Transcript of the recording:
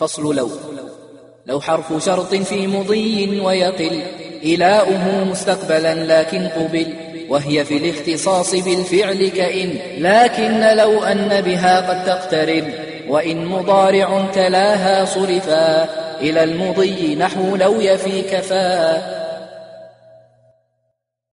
فصل لو. لو حرف شرط في مضي ويقل إلاؤه مستقبلا لكن قبل وهي في الاختصاص بالفعل كإن. لكن لو أن بها قد تقترب وإن مضارع تلاها صرفا إلى المضي نحو لو يفي كفا.